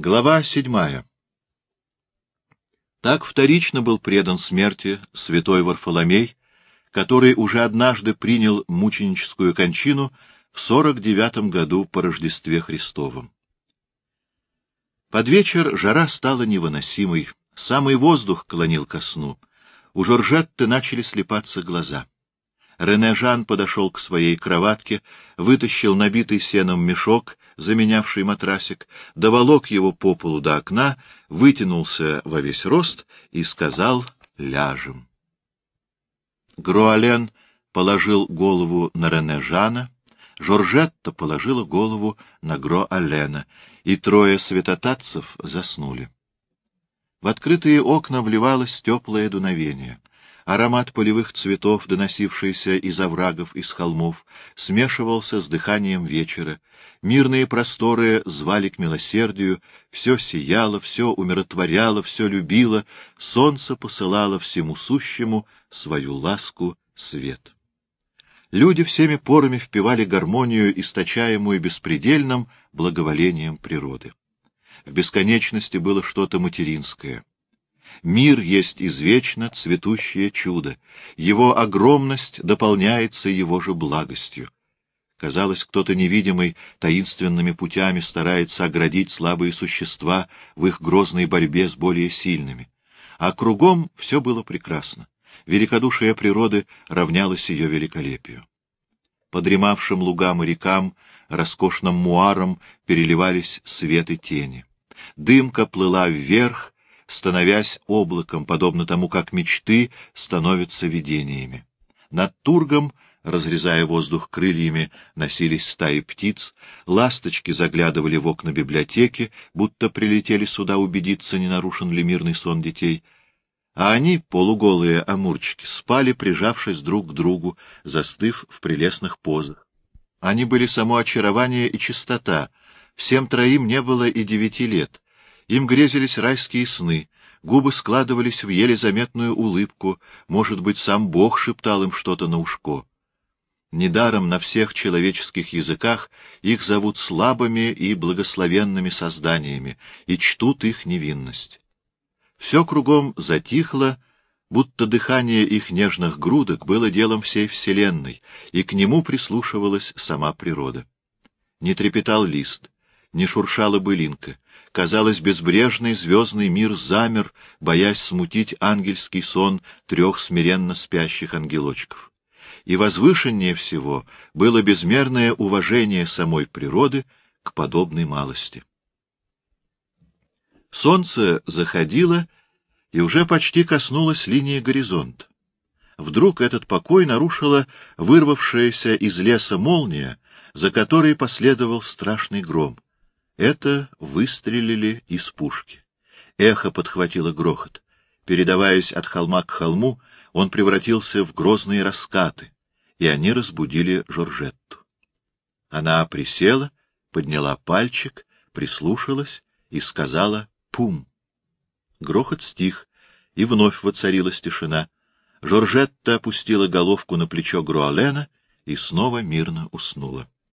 Глава седьмая. Так вторично был предан смерти святой Варфоломей, который уже однажды принял мученическую кончину в сорок девятом году по Рождестве Христовом. Под вечер жара стала невыносимой, самый воздух клонил ко сну. У Жоржетты начали слепаться глаза. Рене Жан подошел к своей кроватке, вытащил набитый сеном мешок, заменявший матрасик, доволок его по полу до окна, вытянулся во весь рост и сказал «ляжем». Груален положил голову на Рене Жана, Жоржетта положила голову на Гро-Алена, и трое святотатцев заснули. В открытые окна вливалось теплое дуновение. Аромат полевых цветов, доносившийся из оврагов, из холмов, смешивался с дыханием вечера. Мирные просторы звали к милосердию, все сияло, все умиротворяло, все любило, солнце посылало всему сущему свою ласку, свет. Люди всеми порами впивали гармонию, источаемую беспредельным благоволением природы. В бесконечности было что-то материнское. Мир есть извечно цветущее чудо. Его огромность дополняется его же благостью. Казалось, кто-то невидимый таинственными путями старается оградить слабые существа в их грозной борьбе с более сильными. А кругом все было прекрасно. Великодушие природы равнялось ее великолепию. Подремавшим лугам и рекам, роскошным муаром переливались свет и тени. Дымка плыла вверх, становясь облаком, подобно тому, как мечты становятся видениями. Над Тургом, разрезая воздух крыльями, носились стаи птиц, ласточки заглядывали в окна библиотеки, будто прилетели сюда убедиться, не нарушен ли мирный сон детей. А они, полуголые амурчики, спали, прижавшись друг к другу, застыв в прелестных позах. Они были само очарование и чистота, всем троим не было и девяти лет — им грезились райские сны, губы складывались в еле заметную улыбку, может быть, сам Бог шептал им что-то на ушко. Недаром на всех человеческих языках их зовут слабыми и благословенными созданиями и чтут их невинность. Все кругом затихло, будто дыхание их нежных грудок было делом всей вселенной, и к нему прислушивалась сама природа. Не трепетал лист, не шуршала былинка, Казалось, безбрежный звездный мир замер, боясь смутить ангельский сон трех смиренно спящих ангелочков. И возвышеннее всего было безмерное уважение самой природы к подобной малости. Солнце заходило и уже почти коснулось линии горизонта. Вдруг этот покой нарушила вырвавшаяся из леса молния, за которой последовал страшный гром. Это выстрелили из пушки. Эхо подхватило грохот. Передаваясь от холма к холму, он превратился в грозные раскаты, и они разбудили Жоржетту. Она присела, подняла пальчик, прислушалась и сказала «Пум!». Грохот стих, и вновь воцарилась тишина. Жоржетта опустила головку на плечо Груалена и снова мирно уснула.